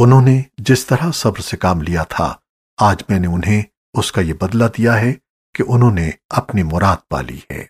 उन्होंने जिस तरह सब्र से काम लिया था, आज मैंने उन्हें उसका यह बदला दिया है कि उन्होंने अपनी मुराद पाली है।